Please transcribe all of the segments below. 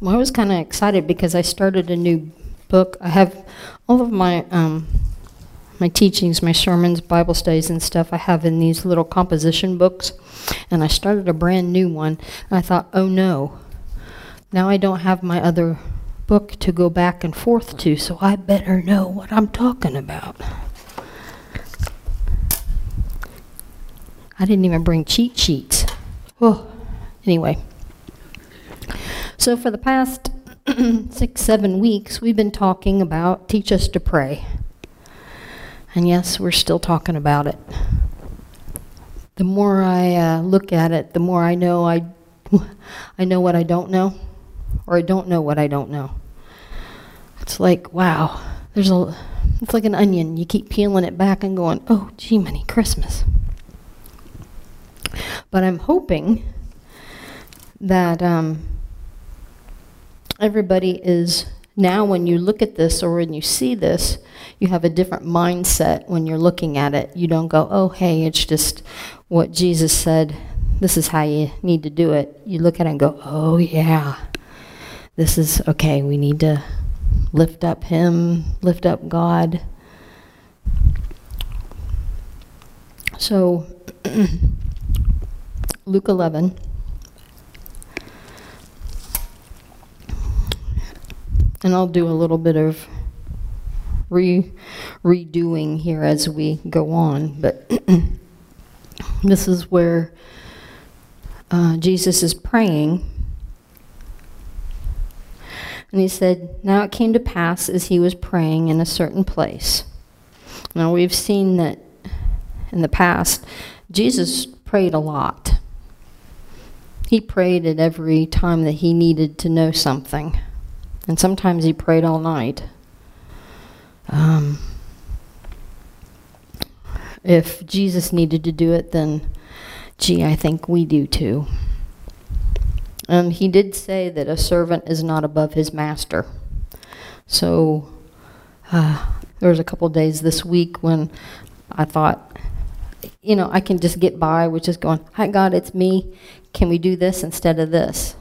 Well, I was kind of excited because I started a new book. I have all of my um, my teachings, my sermons, Bible studies, and stuff. I have in these little composition books, and I started a brand new one. And I thought, oh no, now I don't have my other book to go back and forth to, so I better know what I'm talking about. I didn't even bring cheat sheets. Oh, anyway. So for the past six, seven weeks, we've been talking about teach us to pray. And yes, we're still talking about it. The more I uh, look at it, the more I know I, I know what I don't know, or I don't know what I don't know. It's like, wow, there's a, it's like an onion. You keep peeling it back and going, oh, gee, many Christmas. But I'm hoping that um, everybody is now when you look at this or when you see this, you have a different mindset when you're looking at it. You don't go, oh, hey, it's just what Jesus said. This is how you need to do it. You look at it and go, oh, yeah. This is, okay, we need to lift up him, lift up God. So, Luke 11. And I'll do a little bit of re redoing here as we go on, but this is where uh, Jesus is praying. And he said, Now it came to pass as he was praying in a certain place. Now we've seen that in the past, Jesus prayed a lot. He prayed at every time that he needed to know something. And sometimes he prayed all night. Um, if Jesus needed to do it, then, gee, I think we do too. Um, he did say that a servant is not above his master. So uh, there was a couple days this week when I thought, you know, I can just get by with just going, hi, God, it's me. Can we do this instead of this?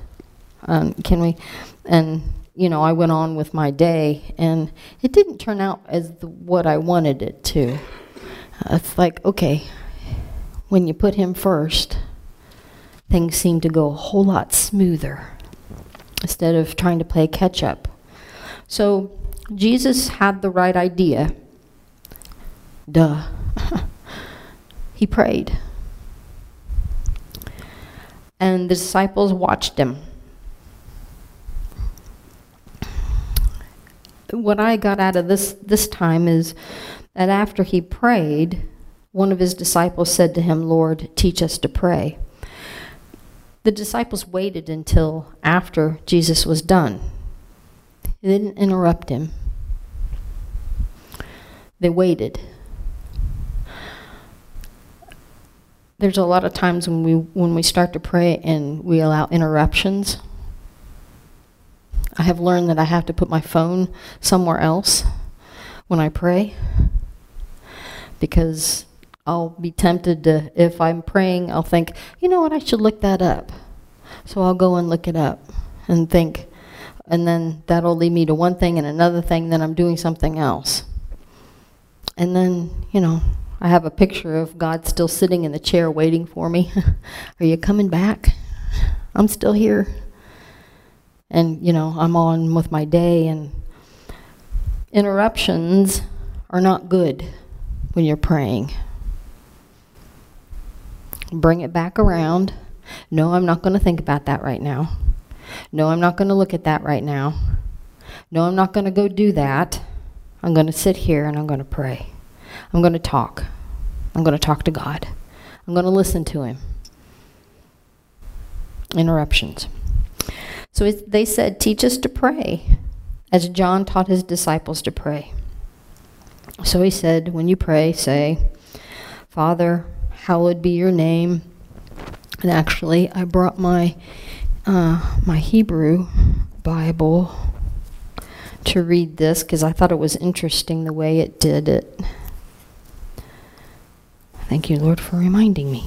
Um, can we? And, you know, I went on with my day, and it didn't turn out as the, what I wanted it to. Uh, it's like, okay, when you put him first, things seem to go a whole lot smoother instead of trying to play catch up. So Jesus had the right idea. Duh. he prayed. And the disciples watched him. What I got out of this, this time is that after he prayed, one of his disciples said to him, Lord, teach us to pray. The disciples waited until after Jesus was done. They didn't interrupt him. They waited. There's a lot of times when we when we start to pray and we allow interruptions. I have learned that I have to put my phone somewhere else when I pray because I'll be tempted to, if I'm praying, I'll think, you know what, I should look that up. So I'll go and look it up and think, and then that'll lead me to one thing and another thing, then I'm doing something else. And then, you know, I have a picture of God still sitting in the chair waiting for me. Are you coming back? I'm still here. And, you know, I'm on with my day, and interruptions are not good when you're praying. Bring it back around. No, I'm not going to think about that right now. No, I'm not going to look at that right now. No, I'm not going to go do that. I'm going to sit here and I'm going to pray. I'm going to talk. I'm going to talk to God. I'm going to listen to him. Interruptions. So they said, teach us to pray, as John taught his disciples to pray. So he said, when you pray, say, Father, hallowed be your name. And actually, I brought my uh, my Hebrew Bible to read this because I thought it was interesting the way it did it. Thank you, Lord, for reminding me.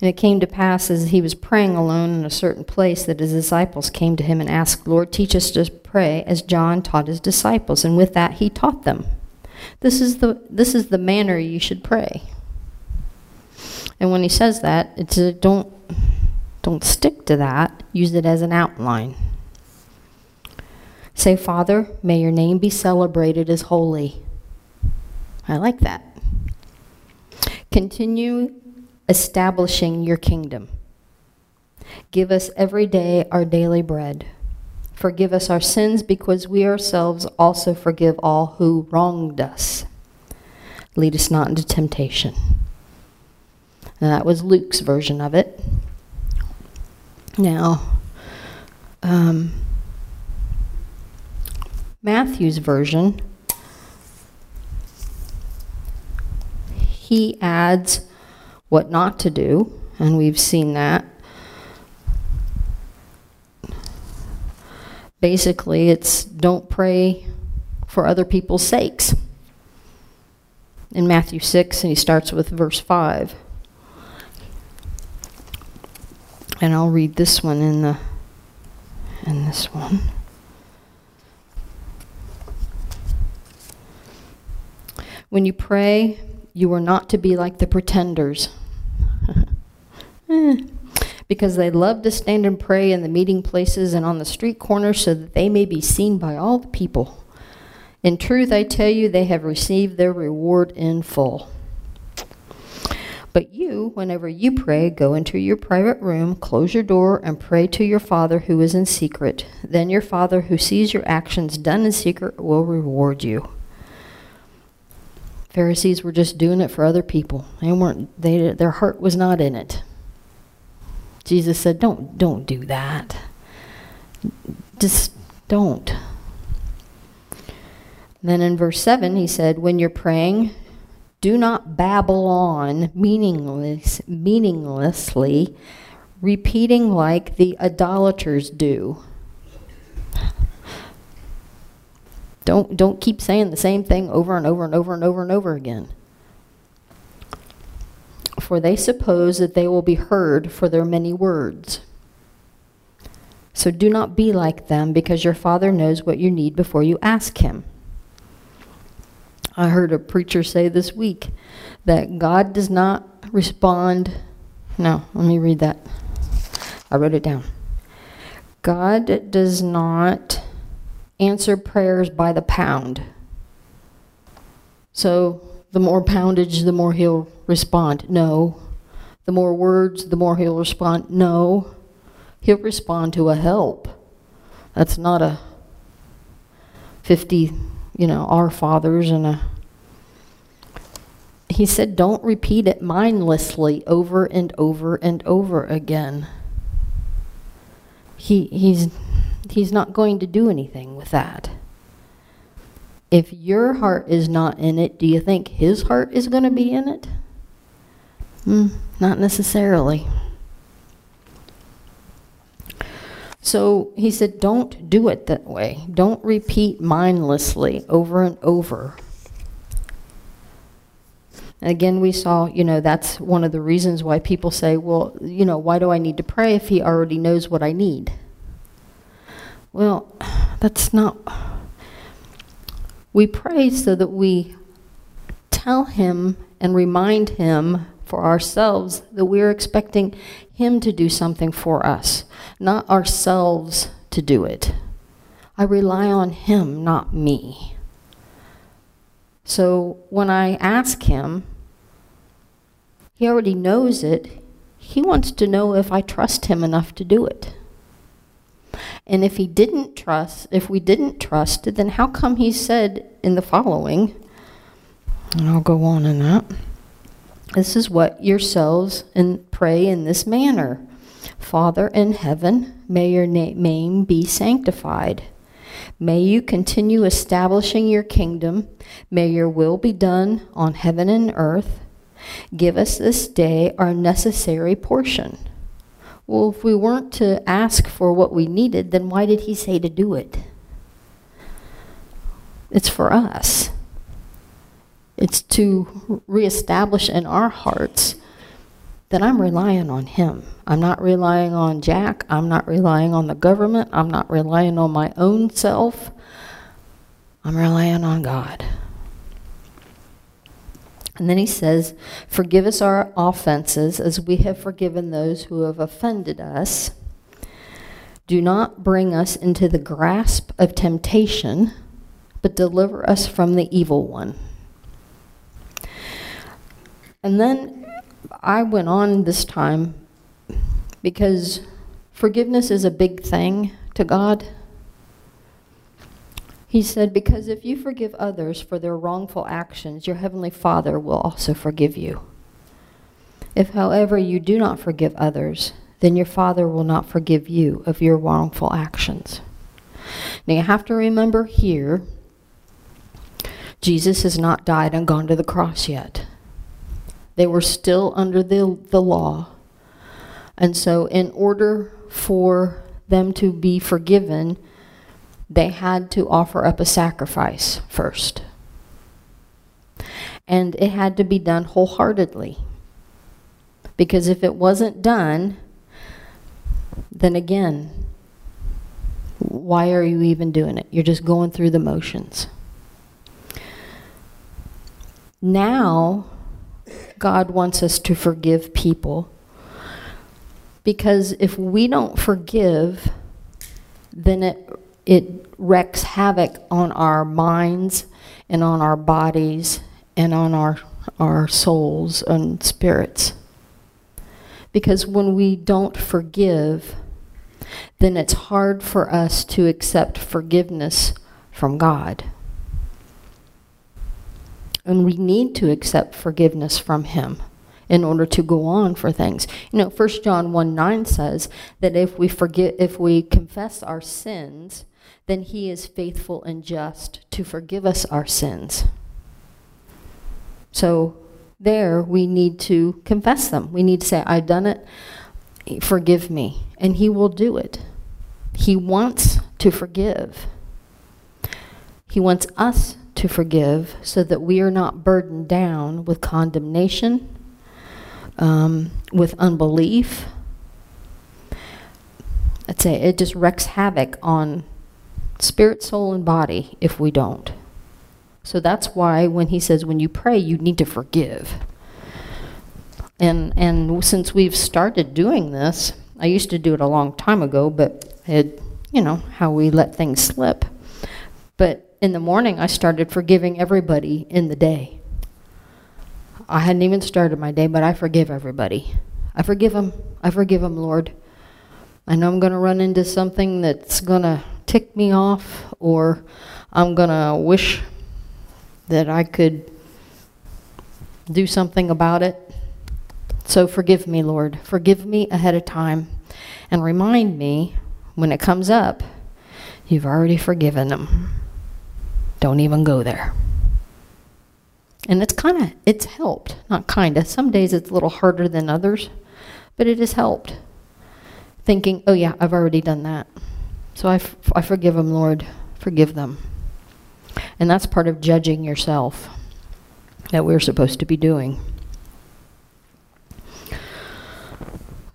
And it came to pass as he was praying alone in a certain place that his disciples came to him and asked, Lord, teach us to pray as John taught his disciples. And with that he taught them. This is the, this is the manner you should pray. And when he says that, it's a, don't, don't stick to that. Use it as an outline. Say, Father, may your name be celebrated as holy. I like that. Continue establishing your kingdom. Give us every day our daily bread. Forgive us our sins because we ourselves also forgive all who wronged us. Lead us not into temptation. And that was Luke's version of it. Now, um, Matthew's version, he adds what not to do, and we've seen that. Basically, it's don't pray for other people's sakes. In Matthew 6, and he starts with verse 5. And I'll read this one in the in this one. When you pray, you are not to be like the pretenders. Because they love to stand and pray in the meeting places and on the street corners so that they may be seen by all the people. In truth, I tell you, they have received their reward in full. But you, whenever you pray, go into your private room, close your door, and pray to your Father who is in secret. Then your Father who sees your actions done in secret will reward you. Pharisees were just doing it for other people. They weren't they their heart was not in it. Jesus said, "Don't don't do that. Just don't." then in verse 7 he said, "When you're praying, do not babble on meaningless meaninglessly, repeating like the idolaters do." Don't, don't keep saying the same thing over and over and over and over and over again. For they suppose that they will be heard for their many words. So do not be like them, because your Father knows what you need before you ask him. I heard a preacher say this week that God does not respond. No, let me read that. I wrote it down. God does not answer prayers by the pound. So the more poundage, the more he'll respond. No. The more words, the more he'll respond. No. He'll respond to a help. That's not a 50, you know, our fathers and a he said, don't repeat it mindlessly over and over and over again. He, he's he's not going to do anything with that. If your heart is not in it, do you think his heart is going to be in it? Mm, not necessarily. So he said, don't do it that way. Don't repeat mindlessly over and over. Again, we saw, you know, that's one of the reasons why people say, well, you know, why do I need to pray if he already knows what I need? Well, that's not. We pray so that we tell him and remind him for ourselves that we're expecting him to do something for us, not ourselves to do it. I rely on him, not me. So when I ask him, he already knows it. He wants to know if I trust him enough to do it. And if he didn't trust, if we didn't trust, then how come he said in the following, and I'll go on in that, this is what yourselves and pray in this manner. Father in heaven, may your name be sanctified. May you continue establishing your kingdom. May your will be done on heaven and earth. Give us this day our necessary portion well, if we weren't to ask for what we needed, then why did he say to do it? It's for us. It's to reestablish in our hearts that I'm relying on Him. I'm not relying on Jack. I'm not relying on the government. I'm not relying on my own self. I'm relying on God. And then he says, Forgive us our offenses as we have forgiven those who have offended us. Do not bring us into the grasp of temptation, but deliver us from the evil one. And then I went on this time because forgiveness is a big thing to God. He said, Because if you forgive others for their wrongful actions, your heavenly Father will also forgive you. If, however, you do not forgive others, then your Father will not forgive you of your wrongful actions. Now you have to remember here, Jesus has not died and gone to the cross yet. They were still under the, the law. And so in order for them to be forgiven, they had to offer up a sacrifice first. And it had to be done wholeheartedly. Because if it wasn't done, then again, why are you even doing it? You're just going through the motions. Now, God wants us to forgive people. Because if we don't forgive, then it it wreaks havoc on our minds and on our bodies and on our, our souls and spirits. Because when we don't forgive, then it's hard for us to accept forgiveness from God. And we need to accept forgiveness from Him in order to go on for things. You know, 1 John 1 9 says that if we forget, if we confess our sins, then he is faithful and just to forgive us our sins. So there we need to confess them. We need to say, I've done it, forgive me. And he will do it. He wants to forgive. He wants us to forgive so that we are not burdened down with condemnation, um, with unbelief. I'd say it just wreaks havoc on spirit, soul, and body if we don't. So that's why when he says when you pray, you need to forgive. And, and since we've started doing this, I used to do it a long time ago, but it, you know, how we let things slip. But in the morning, I started forgiving everybody in the day. I hadn't even started my day, but I forgive everybody. I forgive them. I forgive them, Lord. I know I'm going to run into something that's going to tick me off or I'm going to wish that I could do something about it. So forgive me, Lord. Forgive me ahead of time and remind me when it comes up, you've already forgiven them. Don't even go there. And it's kind of, it's helped. Not kind of. Some days it's a little harder than others, but it has helped. Thinking, oh yeah, I've already done that. So I, I forgive them, Lord. Forgive them. And that's part of judging yourself that we're supposed to be doing.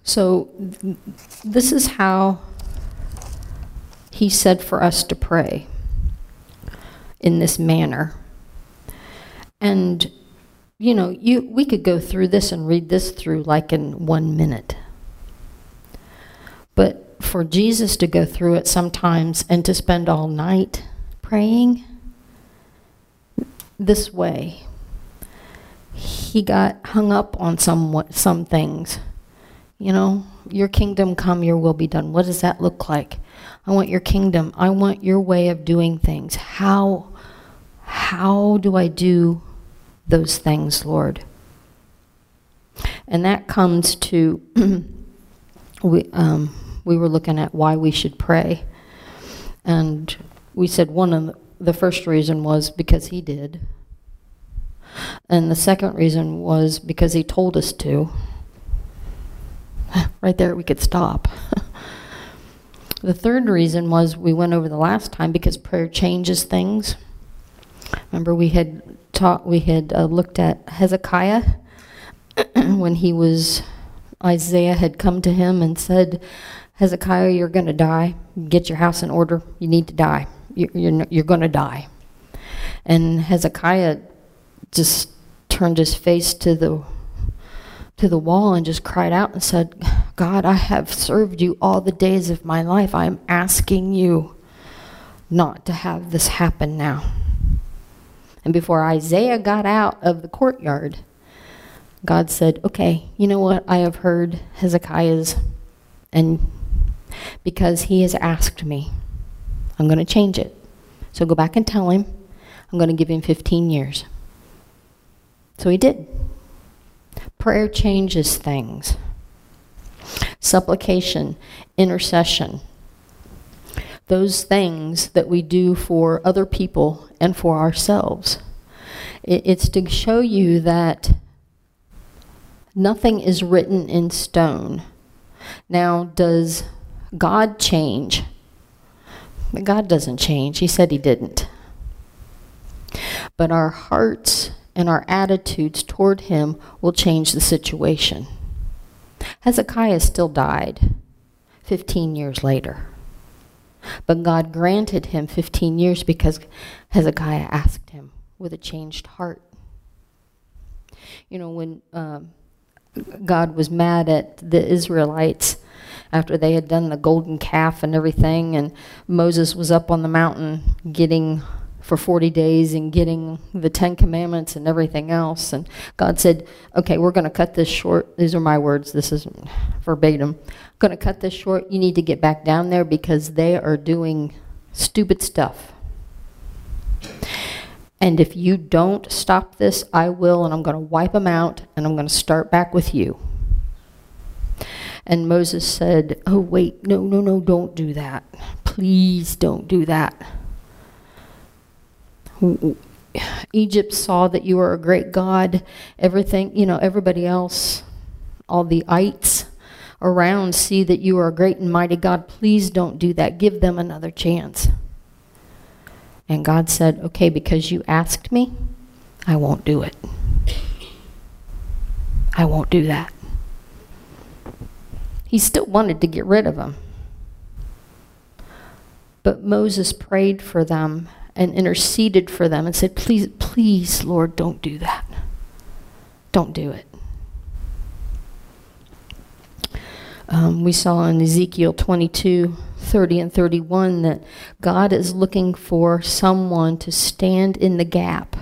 So th this is how he said for us to pray in this manner. And you know, you we could go through this and read this through like in 1 minute. But for Jesus to go through it sometimes and to spend all night praying this way. He got hung up on some, some things. You know, your kingdom come, your will be done. What does that look like? I want your kingdom. I want your way of doing things. How, how do I do those things, Lord? And that comes to, we, um, we were looking at why we should pray. And we said one of the, first reason was because he did. And the second reason was because he told us to. right there, we could stop. the third reason was we went over the last time because prayer changes things. Remember we had taught, we had uh, looked at Hezekiah when he was Isaiah had come to him and said, Hezekiah, you're going to die. Get your house in order. You need to die. You're, you're, you're going to die. And Hezekiah just turned his face to the to the wall and just cried out and said, God, I have served you all the days of my life. I am asking you not to have this happen now. And before Isaiah got out of the courtyard, God said, Okay, you know what? I have heard Hezekiah's, and because he has asked me, I'm going to change it. So go back and tell him I'm going to give him 15 years. So he did. Prayer changes things. Supplication, intercession, those things that we do for other people and for ourselves. It's to show you that nothing is written in stone. Now, does God change? But God doesn't change. He said he didn't. But our hearts and our attitudes toward him will change the situation. Hezekiah still died 15 years later. But God granted him 15 years because Hezekiah asked him with a changed heart. You know, when um, God was mad at the Israelites after they had done the golden calf and everything, and Moses was up on the mountain getting for 40 days and getting the Ten Commandments and everything else. And God said, okay, we're going to cut this short. These are my words. This is verbatim. going to cut this short. You need to get back down there because they are doing stupid stuff. And if you don't stop this, I will, and I'm going to wipe them out, and I'm going to start back with you. And Moses said, oh, wait, no, no, no, don't do that. Please don't do that. Egypt saw that you were a great God. Everything, you know, everybody else, all the ites around see that you are a great and mighty God. Please don't do that. Give them another chance. And God said, okay, because you asked me, I won't do it. I won't do that. He still wanted to get rid of them. But Moses prayed for them and interceded for them and said, please, please, Lord, don't do that. Don't do it. Um, we saw in Ezekiel 22, 30 and 31 that God is looking for someone to stand in the gap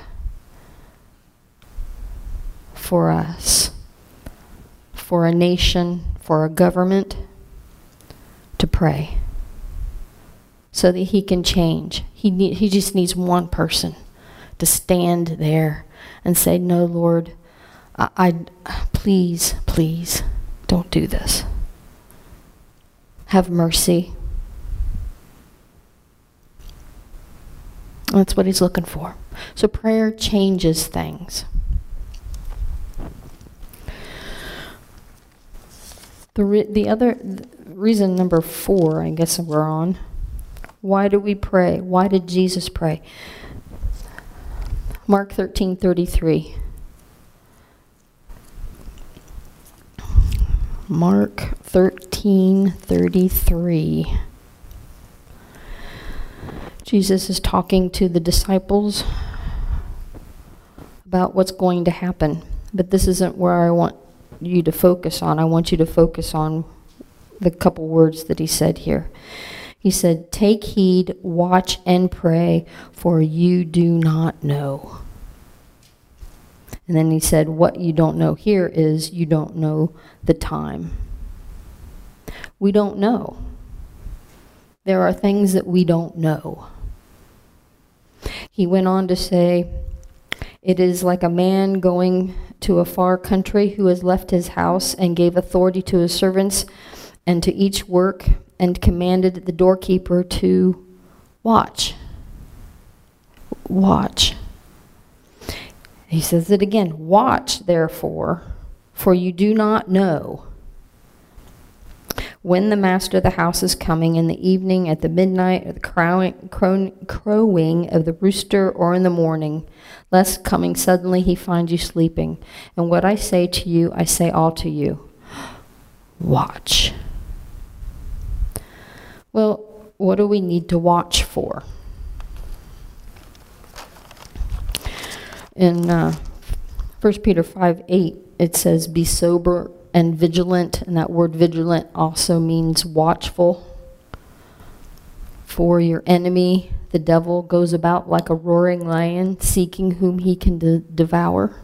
for us, for a nation, for a government, to pray so that he can change. He, need, he just needs one person to stand there and say, No, Lord, I, I, please, please, don't do this. Have mercy. That's what he's looking for. So prayer changes things. The, the other the reason number four, I guess we're on, why do we pray? Why did Jesus pray? Mark 13 33. Mark 13 33. Jesus is talking to the disciples about what's going to happen. But this isn't where I want you to focus on. I want you to focus on the couple words that he said here. He said, Take heed, watch, and pray, for you do not know. And then he said, What you don't know here is you don't know the time. We don't know. There are things that we don't know. He went on to say, It is like a man going to a far country who has left his house and gave authority to his servants and to each work and commanded the doorkeeper to watch. Watch. He says it again Watch, therefore, for you do not know when the master of the house is coming in the evening, at the midnight, or the crowing, crowing of the rooster, or in the morning, lest coming suddenly he find you sleeping. And what I say to you, I say all to you. watch. Well, what do we need to watch for? In uh, 1 Peter 5 8, it says, Be sober and vigilant, and that word vigilant also means watchful. For your enemy, the devil, goes about like a roaring lion, seeking whom he can de devour.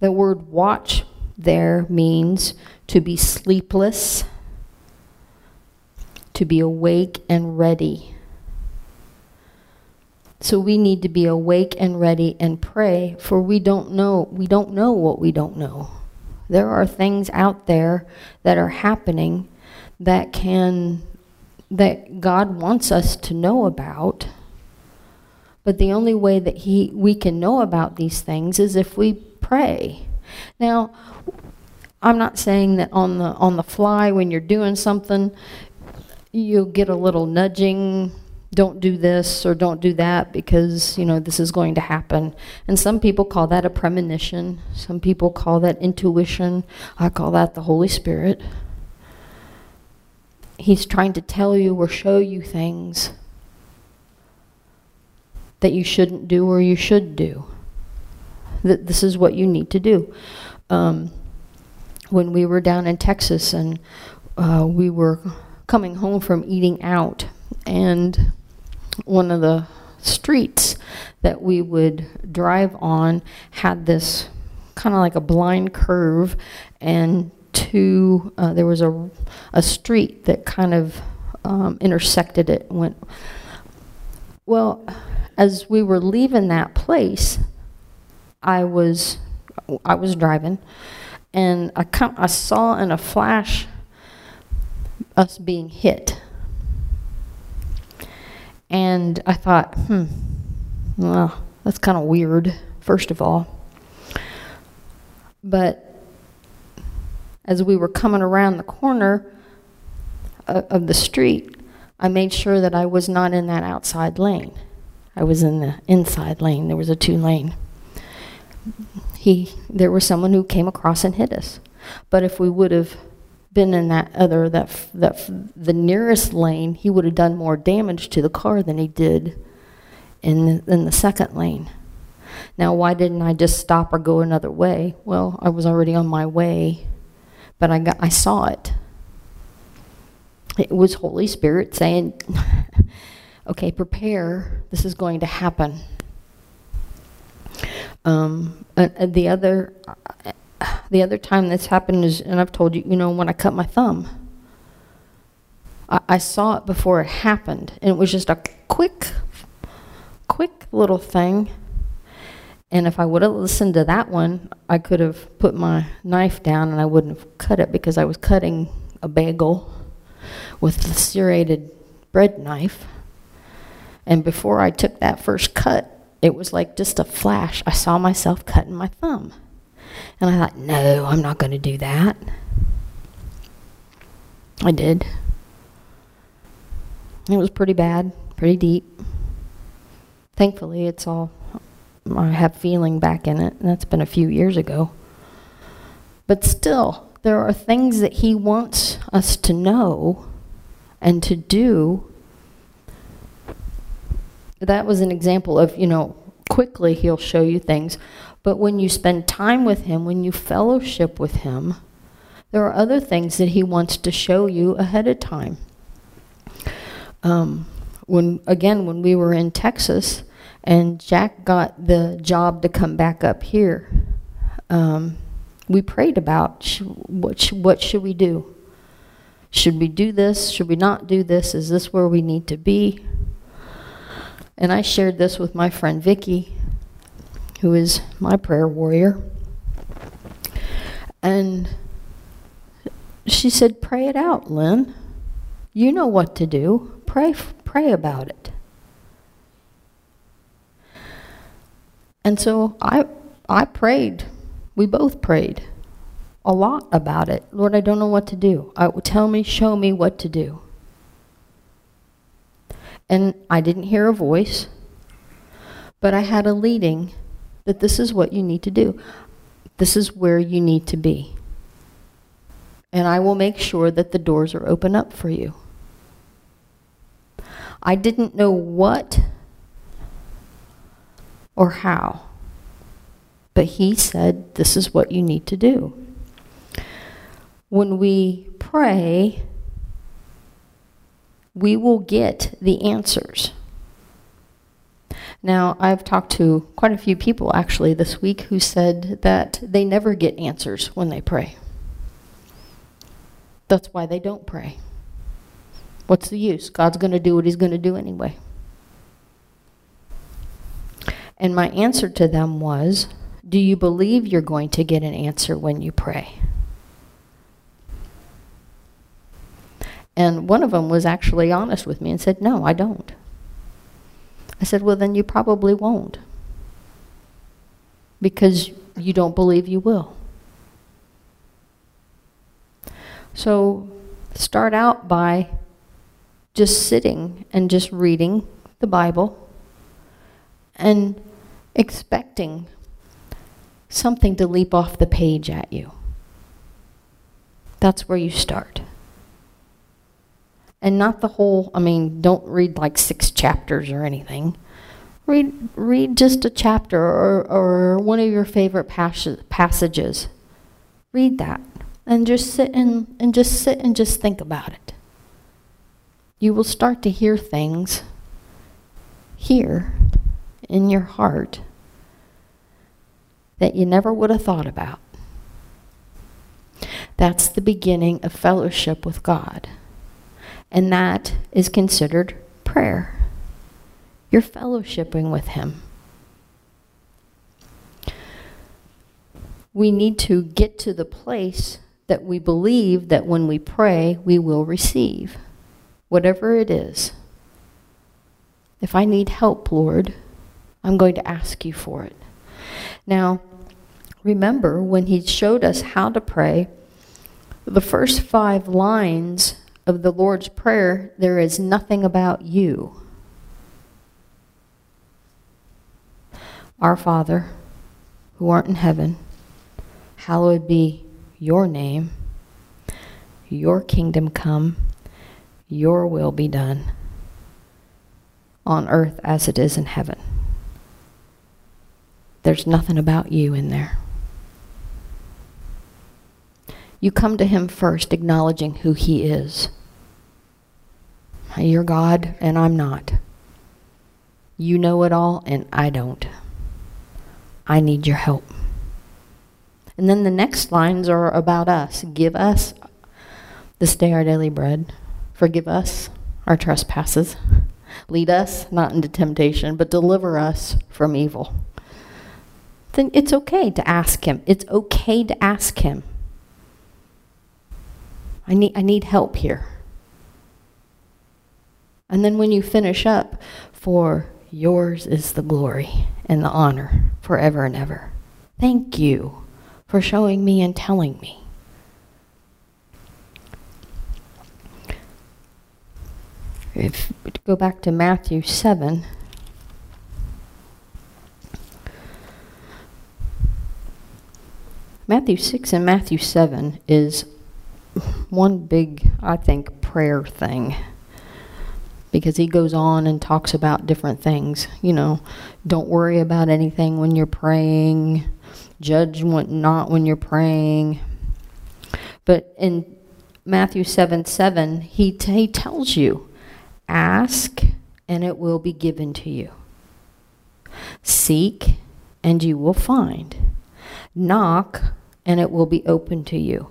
The word watch there means to be sleepless, to be awake and ready. So we need to be awake and ready and pray for we don't know we don't know what we don't know. There are things out there that are happening that can that God wants us to know about. But the only way that he we can know about these things is if we pray. Now, I'm not saying that on the on the fly when you're doing something you'll get a little nudging don't do this or don't do that because, you know, this is going to happen. And some people call that a premonition. Some people call that intuition. I call that the Holy Spirit. He's trying to tell you or show you things that you shouldn't do or you should do. That this is what you need to do. Um, when we were down in Texas and uh, we were coming home from eating out and one of the streets that we would drive on had this kind of like a blind curve and two uh, there was a, a street that kind of um, intersected it went well as we were leaving that place I was I was driving and I, I saw in a flash us being hit and I thought, hmm, well, that's kind of weird, first of all. But as we were coming around the corner of the street, I made sure that I was not in that outside lane. I was in the inside lane. There was a two lane. He, there was someone who came across and hit us. But if we would have been in that other that that the nearest lane, he would have done more damage to the car than he did in the, in the second lane. Now, why didn't I just stop or go another way? Well, I was already on my way, but I got I saw it. It was Holy Spirit saying, "Okay, prepare. This is going to happen." Um, and the other the other time this happened is, and I've told you, you know, when I cut my thumb. I, I saw it before it happened, and it was just a quick, quick little thing. And if I would have listened to that one, I could have put my knife down and I wouldn't have cut it because I was cutting a bagel with the serrated bread knife. And before I took that first cut, it was like just a flash. I saw myself cutting my thumb. And I thought, no, I'm not going to do that. I did. It was pretty bad, pretty deep. Thankfully, it's all, I have feeling back in it. And that's been a few years ago. But still, there are things that he wants us to know and to do. That was an example of, you know, quickly he'll show you things. But when you spend time with him, when you fellowship with him, there are other things that he wants to show you ahead of time. Um, when again, when we were in Texas, and Jack got the job to come back up here, um, we prayed about sh what sh what should we do? Should we do this? Should we not do this? Is this where we need to be? And I shared this with my friend Vicki, who is my prayer warrior. And she said, pray it out, Lynn. You know what to do. Pray, pray about it. And so I, I prayed. We both prayed a lot about it. Lord, I don't know what to do. I, tell me, show me what to do. And I didn't hear a voice, but I had a leading that this is what you need to do. This is where you need to be. and I will make sure that the doors are open up for you. I didn't know what or how, but he said, this is what you need to do. When we pray, we will get the answers. Now, I've talked to quite a few people actually this week who said that they never get answers when they pray. That's why they don't pray. What's the use? God's going to do what he's going to do anyway. And my answer to them was, do you believe you're going to get an answer when you pray? And one of them was actually honest with me and said, no, I don't. I said, well, then you probably won't. Because you don't believe you will. So start out by just sitting and just reading the Bible and expecting something to leap off the page at you. That's where you start. And not the whole, I mean, don't read like six chapters or anything. Read, read just a chapter or, or one of your favorite pas passages. Read that and just sit and, and just sit and just think about it. You will start to hear things here in your heart that you never would have thought about. That's the beginning of fellowship with God. And that is considered prayer. You're fellowshipping with Him. We need to get to the place that we believe that when we pray, we will receive, whatever it is. If I need help, Lord, I'm going to ask you for it. Now, remember when he showed us how to pray, the first five lines of the Lord's Prayer, there is nothing about you. Our Father, who art in heaven, hallowed be your name. Your kingdom come. Your will be done on earth as it is in heaven. There's nothing about you in there. You come to him first acknowledging who he is. You're God and I'm not. You know it all and I don't. I need your help. And then the next lines are about us. Give us this day our daily bread. Forgive us our trespasses. Lead us not into temptation, but deliver us from evil. Then it's okay to ask him. It's okay to ask him. I need, I need help here. And then when you finish up, for yours is the glory and the honor forever and ever. Thank you for showing me and telling me. If go back to Matthew 7, Matthew 6 and Matthew 7 is one big, I think, prayer thing. Because he goes on and talks about different things. You know, don't worry about anything when you're praying. Judge not when you're praying. But in Matthew 7, 7, he, he tells you, ask and it will be given to you. Seek and you will find. Knock and it will be open to you.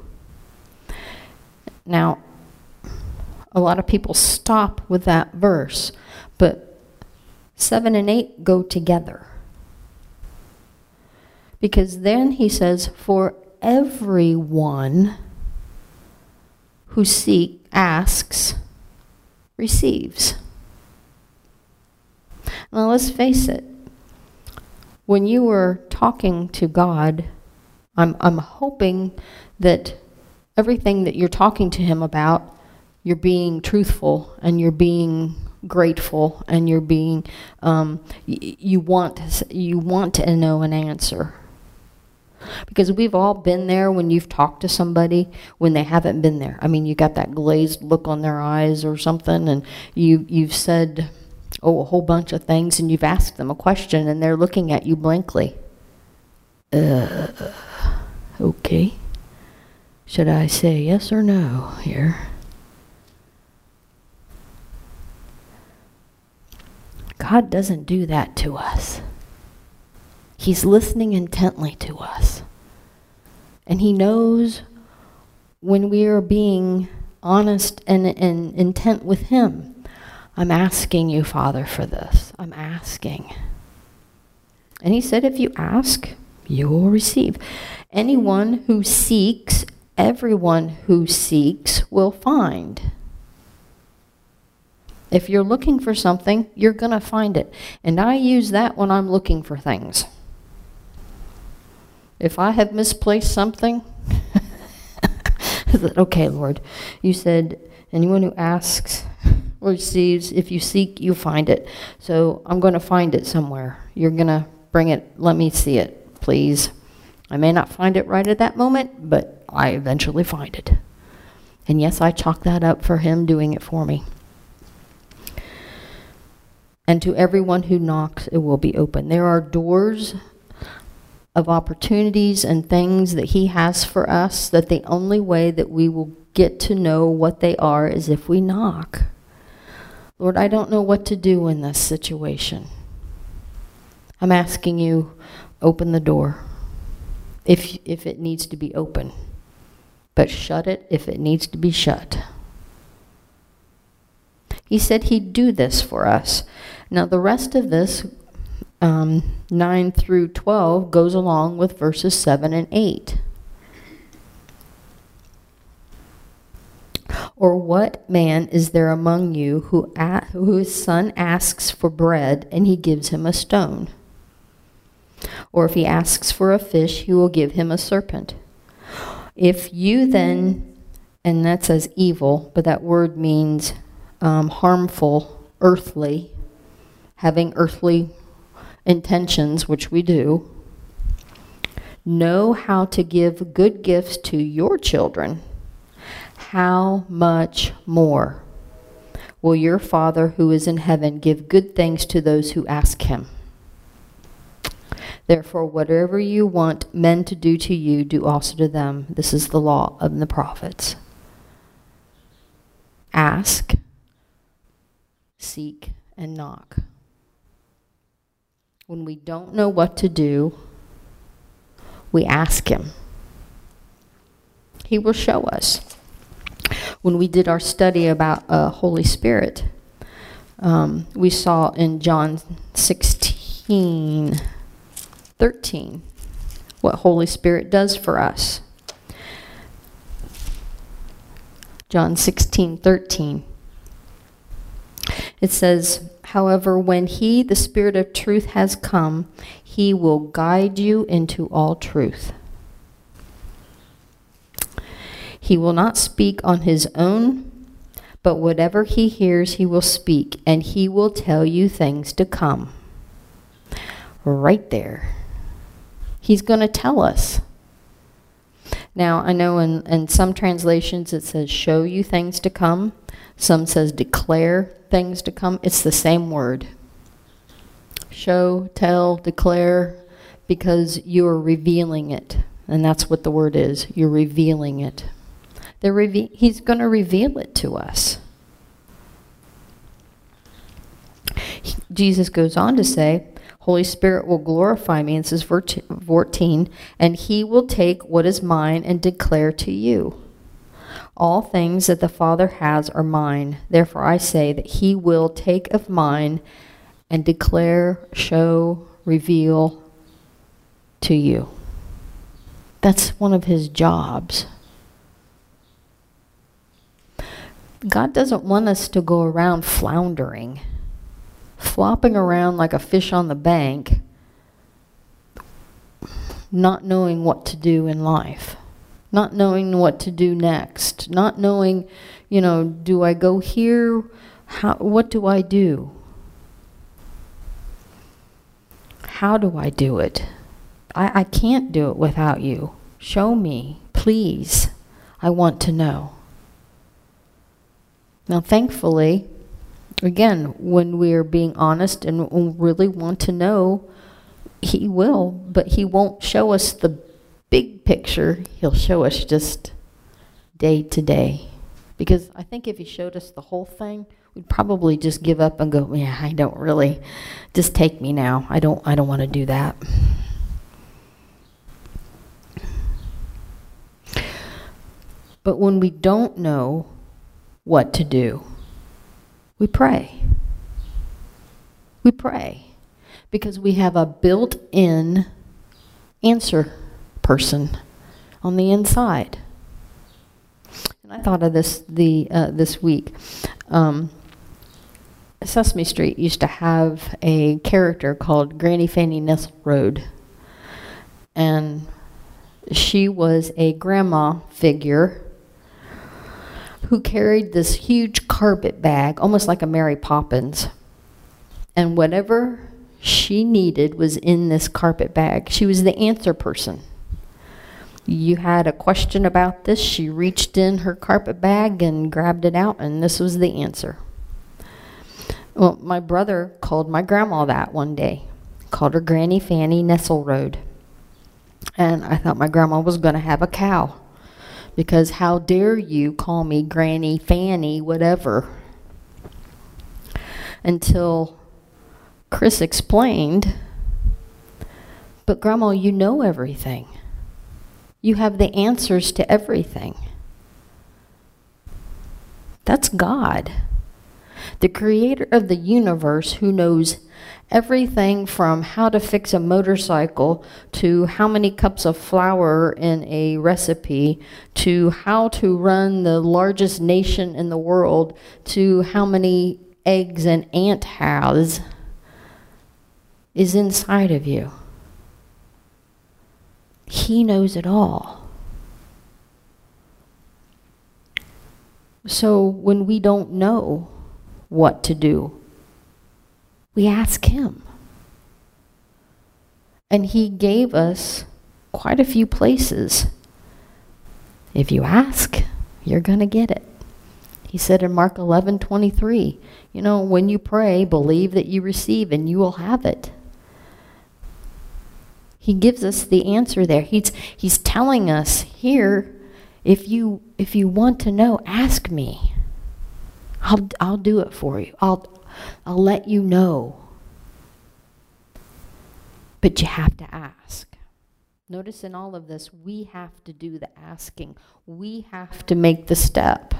Now, a lot of people stop with that verse, but 7 and 8 go together. Because then he says, for everyone who seek, asks, receives. Now let's face it. When you were talking to God I'm, I'm hoping that everything that you're talking to him about, you're being truthful and you're being grateful and you're being, um, you want, you want to know an answer. Because we've all been there when you've talked to somebody when they haven't been there. I mean, you got that glazed look on their eyes or something, and you, you've said, oh, a whole bunch of things, and you've asked them a question, and they're looking at you blankly. Uh, okay. Should I say yes or no here? God doesn't do that to us. He's listening intently to us. And he knows when we are being honest and, and intent with him. I'm asking you, Father, for this. I'm asking. And he said, if you ask, you will receive. Anyone who seeks, everyone who seeks will find. If you're looking for something, you're going to find it. And I use that when I'm looking for things. If I have misplaced something, okay, Lord, you said, anyone who asks receives, if you seek, you find it. So I'm going to find it somewhere. You're going to bring it, let me see it, please. I may not find it right at that moment, but I eventually find it. And yes, I chalk that up for him doing it for me. And to everyone who knocks, it will be open. There are doors of opportunities and things that he has for us that the only way that we will get to know what they are is if we knock. Lord, I don't know what to do in this situation. I'm asking you, open the door if, if it needs to be open, but shut it if it needs to be shut. He said he'd do this for us. Now the rest of this um, 9 through 12 goes along with verses 7 and 8. Or what man is there among you who whose son asks for bread and he gives him a stone? Or if he asks for a fish, he will give him a serpent. If you then, and that says evil, but that word means um, harmful, earthly, having earthly intentions, which we do, know how to give good gifts to your children, how much more will your Father who is in heaven give good things to those who ask him? Therefore, whatever you want men to do to you, do also to them. This is the law of the prophets. Ask, seek, and knock when we don't know what to do, we ask him. He will show us. When we did our study about uh, Holy Spirit, um, we saw in John 16, 13, what Holy Spirit does for us. John 16, 13. It says, However, when he, the Spirit of truth, has come, he will guide you into all truth. He will not speak on his own, but whatever he hears, he will speak, and he will tell you things to come. Right there. He's going to tell us. Now, I know in, in some translations it says show you things to come. Some says declare things to come. It's the same word. Show, tell, declare, because you're revealing it. And that's what the word is. You're revealing it. Reve he's going to reveal it to us. He, Jesus goes on to say, Holy Spirit will glorify me, and says 14, and he will take what is mine and declare to you. All things that the Father has are mine. Therefore I say that he will take of mine and declare, show, reveal to you. That's one of his jobs. God doesn't want us to go around floundering, flopping around like a fish on the bank, not knowing what to do in life not knowing what to do next, not knowing, you know, do I go here? How, what do I do? How do I do it? I, I can't do it without you. Show me, please. I want to know. Now, thankfully, again, when we're being honest and really want to know, he will, but he won't show us the big picture. He'll show us just day to day. Because I think if he showed us the whole thing, we'd probably just give up and go, yeah, I don't really, just take me now. I don't, I don't want to do that. But when we don't know what to do, we pray. We pray because we have a built-in answer person on the inside. And I thought of this the uh, this week. Um, Sesame Street used to have a character called Granny Fanny Nesselrode. And she was a grandma figure who carried this huge carpet bag, almost like a Mary Poppins. And whatever she needed was in this carpet bag. She was the answer person. You had a question about this, she reached in her carpet bag and grabbed it out, and this was the answer. Well, my brother called my grandma that one day. Called her Granny Fanny Nesselrode. And I thought my grandma was going to have a cow. Because how dare you call me Granny Fanny whatever. Until Chris explained, but Grandma, you know everything. You have the answers to everything. That's God the creator of the universe who knows everything from how to fix a motorcycle to how many cups of flour in a recipe to how to run the largest nation in the world to how many eggs an ant has is inside of you. He knows it all. So when we don't know, what to do. We ask him. And he gave us quite a few places. If you ask, you're going to get it. He said in Mark 11, 23, you know, when you pray, believe that you receive and you will have it. He gives us the answer there. He's, he's telling us here, if you, if you want to know, ask me. I'll, I'll do it for you. I'll, I'll let you know. But you have to ask. Notice in all of this, we have to do the asking. We have to make the step.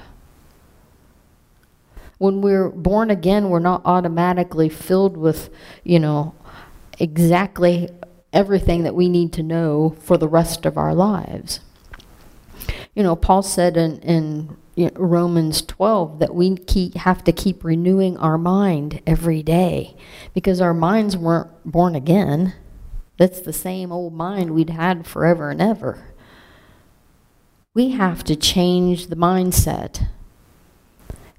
When we're born again, we're not automatically filled with, you know, exactly everything that we need to know for the rest of our lives. You know, Paul said in, in Romans 12 that we keep, have to keep renewing our mind every day because our minds weren't born again. That's the same old mind we'd had forever and ever. We have to change the mindset.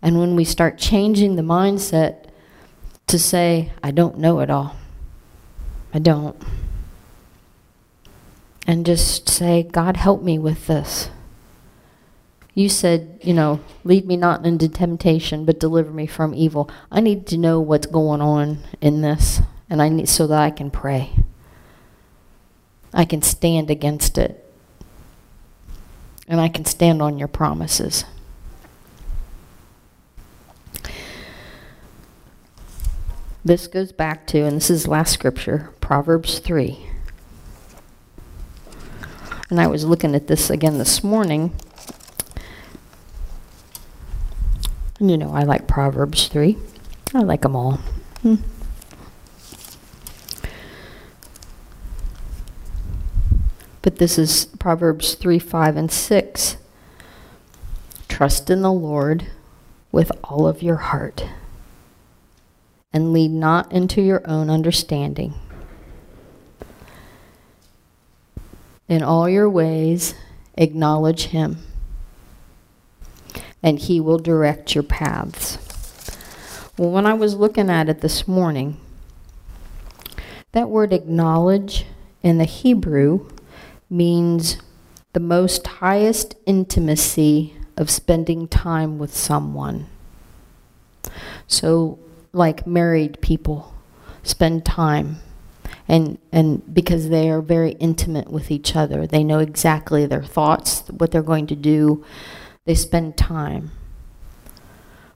And when we start changing the mindset to say, I don't know it all. I don't. And just say, God, help me with this. You said, you know, lead me not into temptation, but deliver me from evil. I need to know what's going on in this, and I need so that I can pray. I can stand against it. And I can stand on your promises. This goes back to, and this is last scripture, Proverbs 3. And I was looking at this again this morning. You know, I like Proverbs 3. I like them all. Hmm. But this is Proverbs 3, 5, and 6. Trust in the Lord with all of your heart, and lead not into your own understanding. In all your ways, acknowledge him and he will direct your paths. Well, when I was looking at it this morning, that word acknowledge in the Hebrew means the most highest intimacy of spending time with someone. So, like married people spend time and and because they are very intimate with each other they know exactly their thoughts what they're going to do they spend time.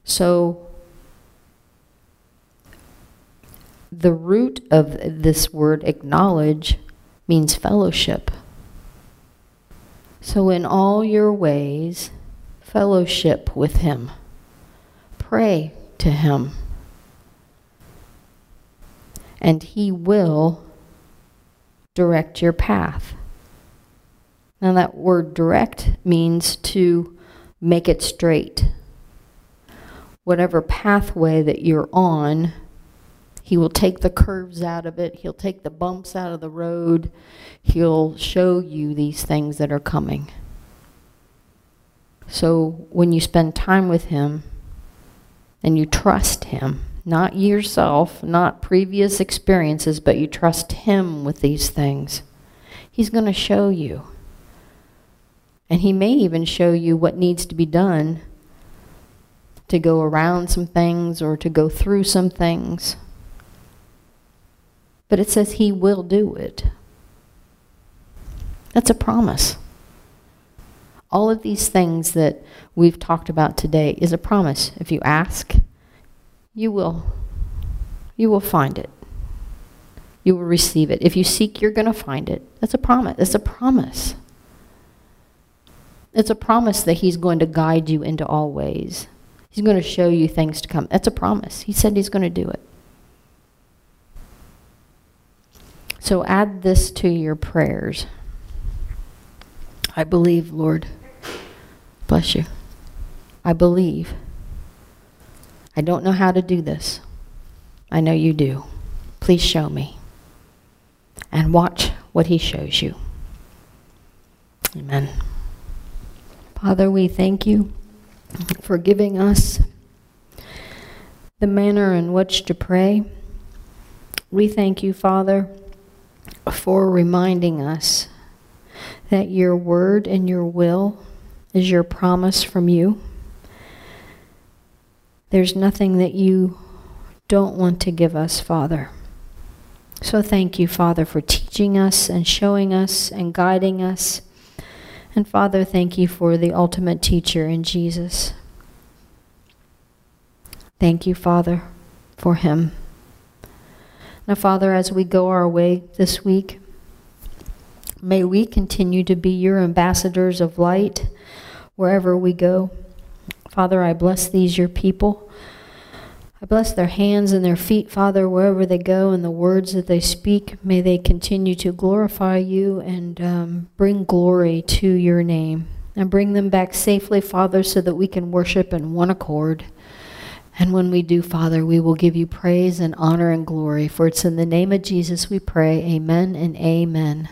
So the root of this word acknowledge means fellowship. So in all your ways fellowship with him. Pray to him. And he will direct your path. Now that word direct means to make it straight. Whatever pathway that you're on, he will take the curves out of it. He'll take the bumps out of the road. He'll show you these things that are coming. So when you spend time with him and you trust him, not yourself, not previous experiences, but you trust Him with these things. He's going to show you. And He may even show you what needs to be done to go around some things or to go through some things. But it says He will do it. That's a promise. All of these things that we've talked about today is a promise. If you ask, you will you will find it. You will receive it. If you seek, you're going to find it. That's a promise. That's a promise. It's a promise that he's going to guide you into all ways. He's going to show you things to come. That's a promise. He said he's going to do it. So add this to your prayers. I believe, Lord. Bless you. I believe I don't know how to do this. I know you do. Please show me. And watch what he shows you. Amen. Father, we thank you for giving us the manner in which to pray. We thank you, Father, for reminding us that your word and your will is your promise from you. There's nothing that you don't want to give us, Father. So thank you, Father, for teaching us and showing us and guiding us. And Father, thank you for the ultimate teacher in Jesus. Thank you, Father, for him. Now, Father, as we go our way this week, may we continue to be your ambassadors of light wherever we go. Father, I bless these, your people. I bless their hands and their feet, Father, wherever they go and the words that they speak. May they continue to glorify you and um, bring glory to your name. And bring them back safely, Father, so that we can worship in one accord. And when we do, Father, we will give you praise and honor and glory. For it's in the name of Jesus we pray. Amen and amen.